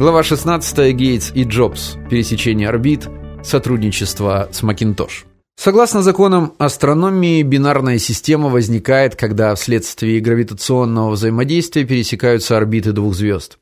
Глава 16. Гейтс и Джобс. Пересечение орбит. Сотрудничество с Macintosh. Согласно законам астрономии, бинарная система возникает, когда вследствие гравитационного взаимодействия пересекаются орбиты двух звезд.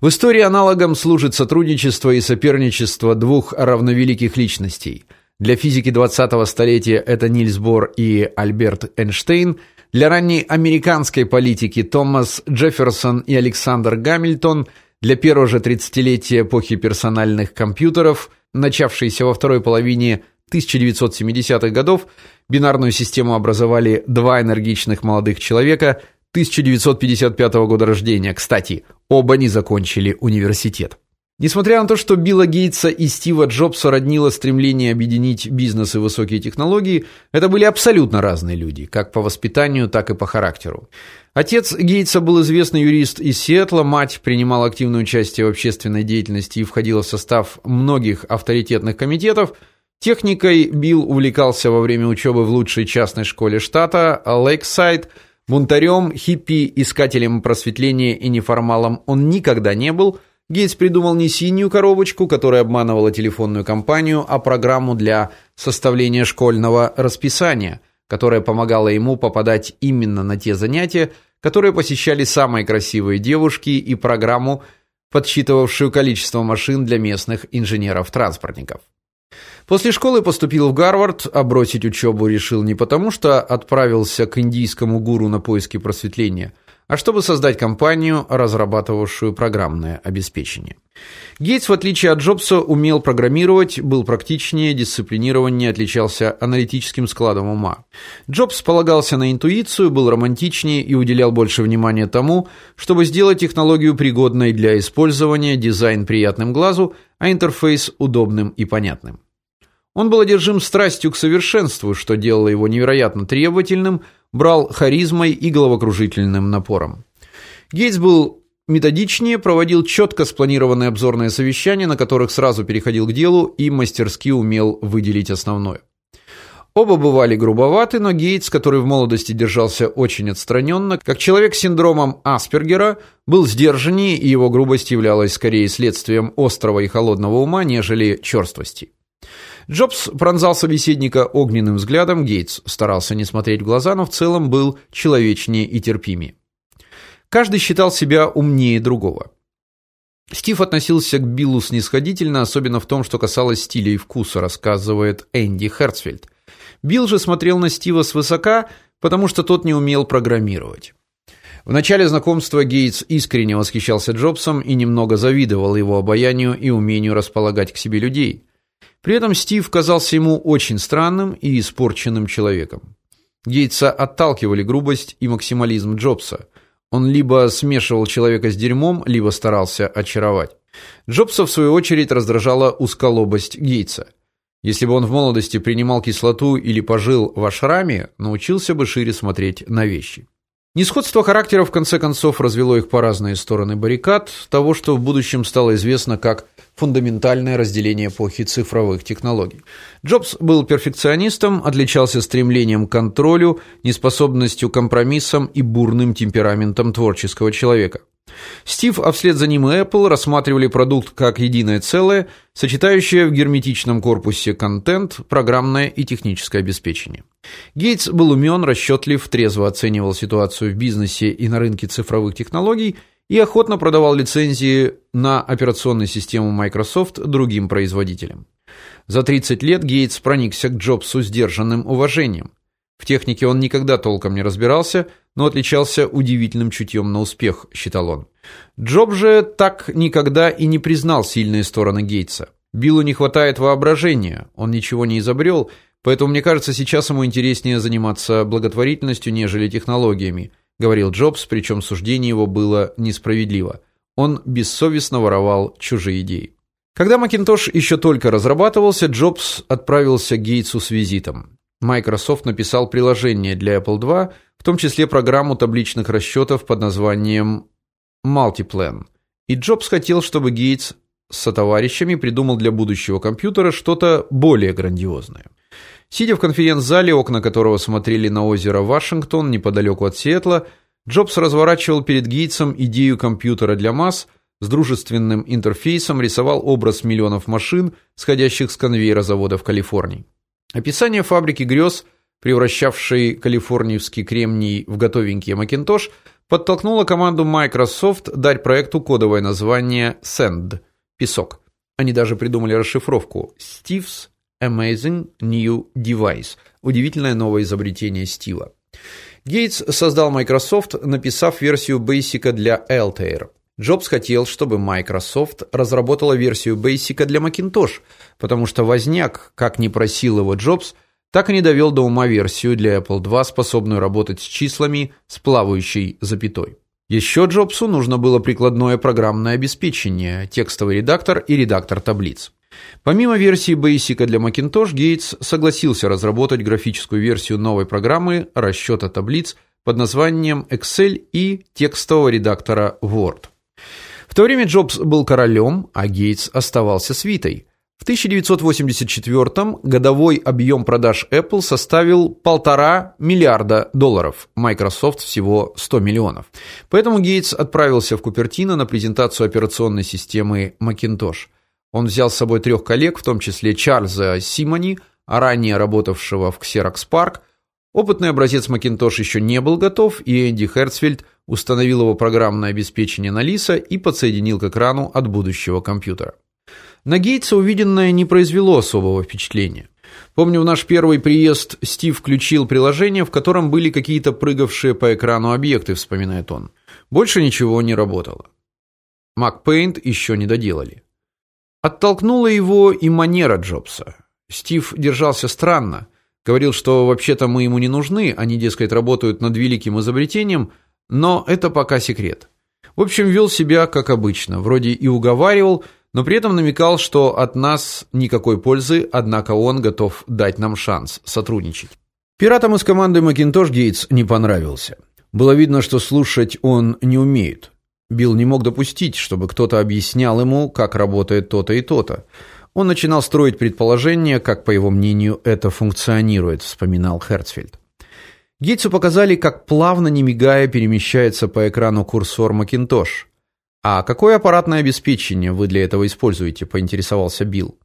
В истории аналогом служит сотрудничество и соперничество двух равновеликих личностей. Для физики 20-го столетия это Нильс Бор и Альберт Эйнштейн, для ранней американской политики Томас Джефферсон и Александр Гамильтон, для первого же тридцатилетия эпохи персональных компьютеров, начавшейся во второй половине 1970-х годов, бинарную систему образовали два энергичных молодых человека 1955 года рождения. Кстати, оба не закончили университет. Несмотря на то, что Билла Гейтса и Стива Джобса роднило стремление объединить бизнес и высокие технологии, это были абсолютно разные люди, как по воспитанию, так и по характеру. Отец Гейтса был известный юрист из Сиэтла, мать принимала активное участие в общественной деятельности и входила в состав многих авторитетных комитетов. Техникой Билл увлекался во время учебы в лучшей частной школе штата Лейксайд. Бунтарем, хиппи, искателем просветления и неформалом он никогда не был – Гейтс придумал не синюю коробочку, которая обманывала телефонную компанию, а программу для составления школьного расписания, которая помогала ему попадать именно на те занятия, которые посещали самые красивые девушки, и программу, подсчитывавшую количество машин для местных инженеров-транспортников. После школы поступил в Гарвард, а бросить учебу решил не потому, что отправился к индийскому гуру на поиски просветления – а чтобы создать компанию, разрабатывавшую программное обеспечение. Гейтс, в отличие от Джобса, умел программировать, был практичнее, дисциплинированнее, отличался аналитическим складом ума. Джобс полагался на интуицию, был романтичнее и уделял больше внимания тому, чтобы сделать технологию пригодной для использования, дизайн приятным глазу, а интерфейс удобным и понятным. Он был одержим страстью к совершенству, что делало его невероятно требовательным, брал харизмой и головокружительным напором. Гейтс был методичнее, проводил четко спланированные обзорные совещания, на которых сразу переходил к делу и мастерски умел выделить основное. Оба бывали грубоваты, но Гейтс, который в молодости держался очень отстраненно, как человек с синдромом Аспергера, был сдержаннее, и его грубость являлась скорее следствием острого и холодного ума, нежели черствости. Джобс пронзал собеседника огненным взглядом, Гейтс старался не смотреть в глаза, но в целом был человечнее и терпимее. Каждый считал себя умнее другого. Стив относился к Биллу снисходительно, особенно в том, что касалось стиля и вкуса, рассказывает Энди Херцфельд. Билл же смотрел на Стива свысока, потому что тот не умел программировать. В начале знакомства Гейтс искренне восхищался Джобсом и немного завидовал его обаянию и умению располагать к себе людей. При этом Стив казался ему очень странным и испорченным человеком. Гейтса отталкивали грубость и максимализм Джобса. Он либо смешивал человека с дерьмом, либо старался очаровать. Джобса в свою очередь раздражала узколобость Гейтса. Если бы он в молодости принимал кислоту или пожил в ашраме, научился бы шире смотреть на вещи. Несходство характеров в конце концов развело их по разные стороны баррикад, того, что в будущем стало известно как фундаментальное разделение эпохи цифровых технологий. Джобс был перфекционистом, отличался стремлением к контролю, неспособностью к компромиссам и бурным темпераментом творческого человека. Стив, а вслед за ним и Apple рассматривали продукт как единое целое, сочетающее в герметичном корпусе контент, программное и техническое обеспечение. Гейтс был умен, расчетлив, трезво оценивал ситуацию в бизнесе и на рынке цифровых технологий и охотно продавал лицензии на операционную систему Microsoft другим производителям. За 30 лет Гейтс проникся к Джобсу сдержанным уважением. В технике он никогда толком не разбирался, но отличался удивительным чутьем на успех, считал он. Джоб же так никогда и не признал сильные стороны Гейтса. Биллу не хватает воображения, он ничего не изобрел, поэтому мне кажется, сейчас ему интереснее заниматься благотворительностью, нежели технологиями, говорил Джобс, причем суждение его было несправедливо. Он бессовестно воровал чужие идеи. Когда Macintosh еще только разрабатывался, Джобс отправился к Гейтсу с визитом. Microsoft написал приложение для Apple II, в том числе программу табличных расчетов под названием Multiplan. И Джобс хотел, чтобы Гейтс с сотоварищами придумал для будущего компьютера что-то более грандиозное. Сидя в конференц-зале, окна которого смотрели на озеро Вашингтон неподалеку от Сиэтла, Джобс разворачивал перед Гейтсом идею компьютера для масс, с дружественным интерфейсом рисовал образ миллионов машин, сходящих с конвейера завода в Калифорнии. Описание фабрики грез, превращавшей калифорнийский кремний в готовенький Macintosh, подтолкнуло команду Microsoft дать проекту кодовое название Sand песок. Они даже придумали расшифровку Steve's Amazing New Device. Удивительное новое изобретение Стива. Гейтс создал Microsoft, написав версию Basic для Altair. Джобс хотел, чтобы Microsoft разработала версию Basic для Macintosh, потому что Возняк, как ни просил его Джобс, так и не довел до ума версию для Apple II, способную работать с числами с плавающей запятой. Еще Джобсу нужно было прикладное программное обеспечение, текстовый редактор и редактор таблиц. Помимо версии Basic для Macintosh, Гейтс согласился разработать графическую версию новой программы расчета таблиц под названием Excel и текстового редактора Word. В то время Джобс был королем, а Гейтс оставался свитой. В 1984 годовой объем продаж Apple составил полтора миллиарда долларов. Microsoft всего 100 миллионов. Поэтому Гейтс отправился в Купертино на презентацию операционной системы Macintosh. Он взял с собой трех коллег, в том числе Чарльза Симони, ранее работавшего в Xerox Park. Опытный образец Macintosh еще не был готов, и Энди Херцфельд установил его программное обеспечение на Лиса и подсоединил к экрану от будущего компьютера. На Гейтса увиденное не произвело особого впечатления. Помню, в наш первый приезд Стив включил приложение, в котором были какие-то прыгавшие по экрану объекты, вспоминает он. Больше ничего не работало. MacPaint еще не доделали. Оттолкнула его и манера Джобса. Стив держался странно, говорил, что вообще-то мы ему не нужны, они, дескать, работают над великим изобретением, но это пока секрет. В общем, вел себя как обычно, вроде и уговаривал, но при этом намекал, что от нас никакой пользы, однако он готов дать нам шанс сотрудничать. Пиратам из команды Macintosh Гейтс не понравился. Было видно, что слушать он не умеет. Билл не мог допустить, чтобы кто-то объяснял ему, как работает то-то и то-то. Он начинал строить предположения, как, по его мнению, это функционирует, вспоминал Херцфельд. Гейтсу показали, как плавно, не мигая, перемещается по экрану курсор Macintosh. А какое аппаратное обеспечение вы для этого используете, поинтересовался Билл.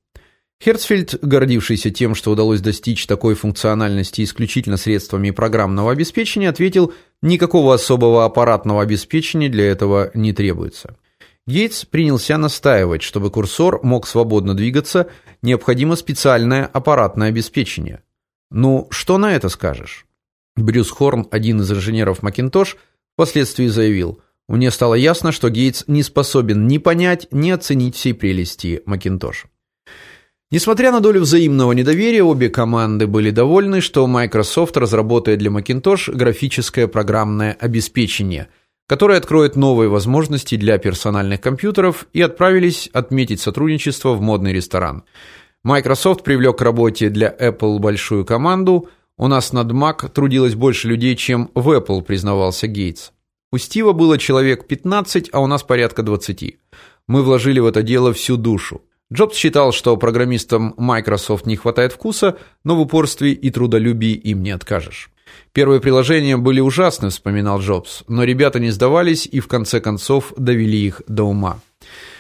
Херцфельд, гордившийся тем, что удалось достичь такой функциональности исключительно средствами программного обеспечения, ответил: "Никакого особого аппаратного обеспечения для этого не требуется". Гейтс принялся настаивать, чтобы курсор мог свободно двигаться, необходимо специальное аппаратное обеспечение. Ну, что на это скажешь? Брюс Хорн, один из инженеров Macintosh, впоследствии заявил: мне стало ясно, что Гейтс не способен ни понять, ни оценить всей прелести Macintosh. Несмотря на долю взаимного недоверия, обе команды были довольны, что Microsoft разработает для Macintosh графическое программное обеспечение, которое откроет новые возможности для персональных компьютеров, и отправились отметить сотрудничество в модный ресторан. Microsoft привлек к работе для Apple большую команду. У нас над Mac трудилось больше людей, чем в Apple, признавался Гейтс. У Стива было человек 15, а у нас порядка 20. Мы вложили в это дело всю душу. Джобс считал, что программистам Microsoft не хватает вкуса, но в упорстве и трудолюбии им не откажешь. Первые приложения были ужасны, вспоминал Джобс, но ребята не сдавались и в конце концов довели их до ума.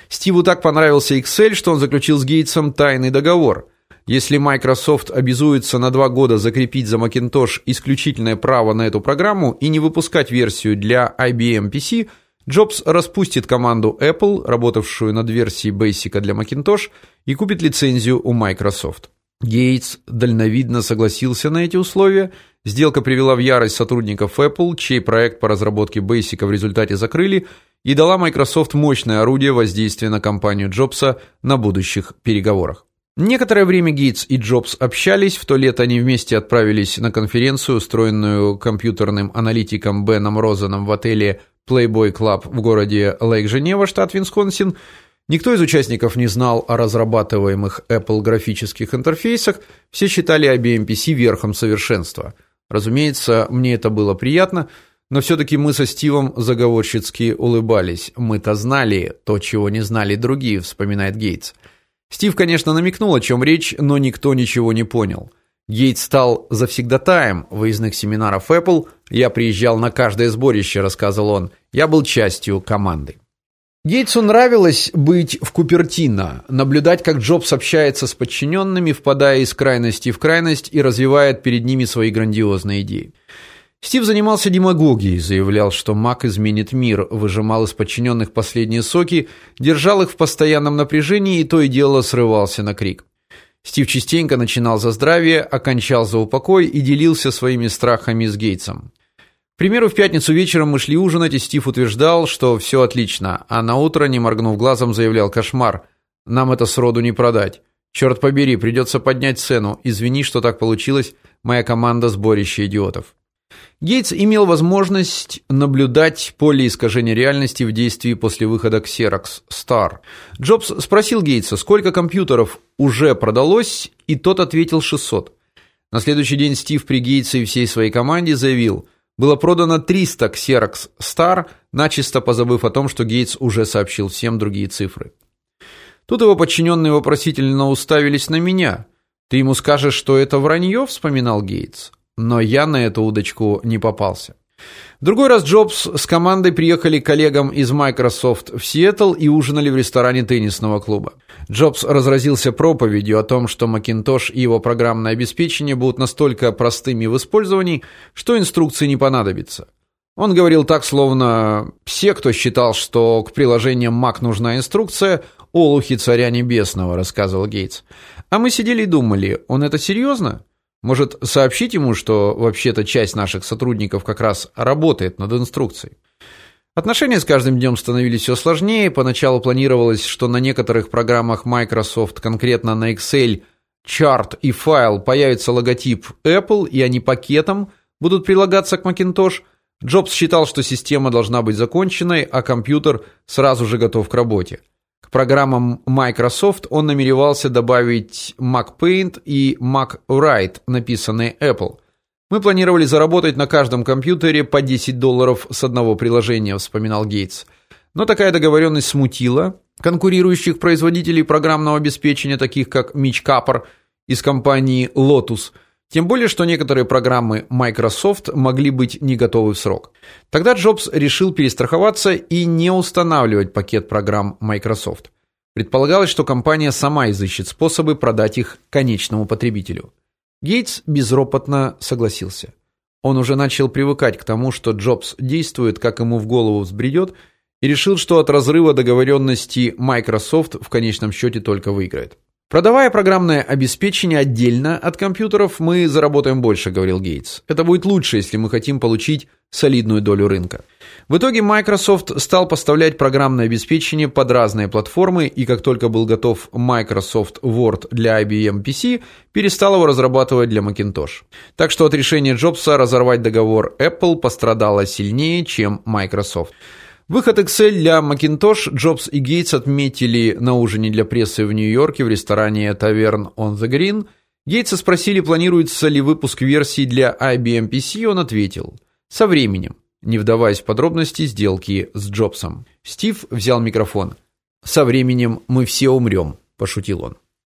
Стиву так понравился Excel, что он заключил с Гейтсом тайный договор. Если Microsoft обязуется на два года закрепить за Macintosh исключительное право на эту программу и не выпускать версию для IBM PC, Джобс распустит команду Apple, работавшую над версией Basic для Macintosh, и купит лицензию у Microsoft. Гейтс дальновидно согласился на эти условия. Сделка привела в ярость сотрудников Apple, чей проект по разработке Basic в результате закрыли, и дала Microsoft мощное орудие воздействия на компанию Джобса на будущих переговорах. Некоторое время Гейтс и Джобс общались, в то лето они вместе отправились на конференцию, устроенную компьютерным аналитиком Беном Розеном в отеле Playboy Club в городе Лейк-Женева, штат Висконсин. Никто из участников не знал о разрабатываемых Apple графических интерфейсах, все считали IBM PC верхом совершенства. Разумеется, мне это было приятно, но все таки мы со Стивом заговорщицки улыбались. Мы-то знали то, чего не знали другие, вспоминает Гейтс. Стив, конечно, намекнул, о чем речь, но никто ничего не понял. Гейтс стал завсегдатаем выездных семинаров Apple. Я приезжал на каждое сборище, рассказывал он. Я был частью команды. Гейтсу нравилось быть в Купертино, наблюдать, как Джобс общается с подчиненными, впадая из крайности в крайность и развивает перед ними свои грандиозные идеи. Стив занимался демагогией, заявлял, что Мак изменит мир, выжимал из подчиненных последние соки, держал их в постоянном напряжении и то и дело срывался на крик. Стив частенько начинал за здравие, окончал за упокой и делился своими страхами с Гейтсом. К примеру, в пятницу вечером мы шли ужинать, и Стив утверждал, что все отлично, а на утро, не моргнув глазом, заявлял: "Кошмар. Нам это сроду не продать. Черт побери, придется поднять цену. Извини, что так получилось. Моя команда сборище идиотов". Гейтс имел возможность наблюдать поле искажения реальности в действии после выхода Xerox Star. Джобс спросил Гейтса, сколько компьютеров уже продалось, и тот ответил 600. На следующий день Стив при Гейтсе и всей своей команде заявил: было продано 300 Xerox Star, начисто позабыв о том, что Гейтс уже сообщил всем другие цифры. Тут его подчиненные вопросительно уставились на меня. Ты ему скажешь, что это вранье?» – вспоминал Гейтс. Но я на эту удочку не попался. Другой раз Джобс с командой приехали к коллегам из Microsoft в Сиэтл и ужинали в ресторане теннисного клуба. Джобс разразился проповедью о том, что Macintosh и его программное обеспечение будут настолько простыми в использовании, что инструкции не понадобится. Он говорил так, словно все, кто считал, что к приложениям Mac нужна инструкция, олухи царя небесного, рассказывал Гейтс. А мы сидели и думали, он это серьезно? Может, сообщить ему, что вообще-то часть наших сотрудников как раз работает над инструкцией. Отношения с каждым днем становились все сложнее. Поначалу планировалось, что на некоторых программах Microsoft, конкретно на Excel, чарт и файл появится логотип Apple, и они пакетом будут прилагаться к Macintosh. Джобс считал, что система должна быть законченной, а компьютер сразу же готов к работе. К программам Microsoft он намеревался добавить MacPaint и MacWrite, написанные Apple. Мы планировали заработать на каждом компьютере по 10 долларов с одного приложения, вспоминал Гейтс. Но такая договоренность смутила конкурирующих производителей программного обеспечения, таких как Mitch Kapor из компании Lotus – тем более, что некоторые программы Microsoft могли быть не готовы в срок. Тогда Джобс решил перестраховаться и не устанавливать пакет программ Microsoft. Предполагалось, что компания сама изыщет способы продать их конечному потребителю. Гейтс безропотно согласился. Он уже начал привыкать к тому, что Джобс действует, как ему в голову взбредет, и решил, что от разрыва договоренности Microsoft в конечном счете только выиграет. Продавая программное обеспечение отдельно от компьютеров, мы заработаем больше, говорил Гейтс. Это будет лучше, если мы хотим получить солидную долю рынка. В итоге Microsoft стал поставлять программное обеспечение под разные платформы, и как только был готов Microsoft Word для IBM PC, перестал его разрабатывать для Macintosh. Так что от решения Джобса разорвать договор Apple пострадала сильнее, чем Microsoft. Выход Excel для Macintosh Джобс и Гейтс отметили на ужине для прессы в Нью-Йорке в ресторане Tavern on the Green. Гейтса спросили, планируется ли выпуск версии для IBM PC, он ответил: "Со временем", не вдаваясь в подробности сделки с Джобсом. Стив взял микрофон. "Со временем мы все умрем», – пошутил он.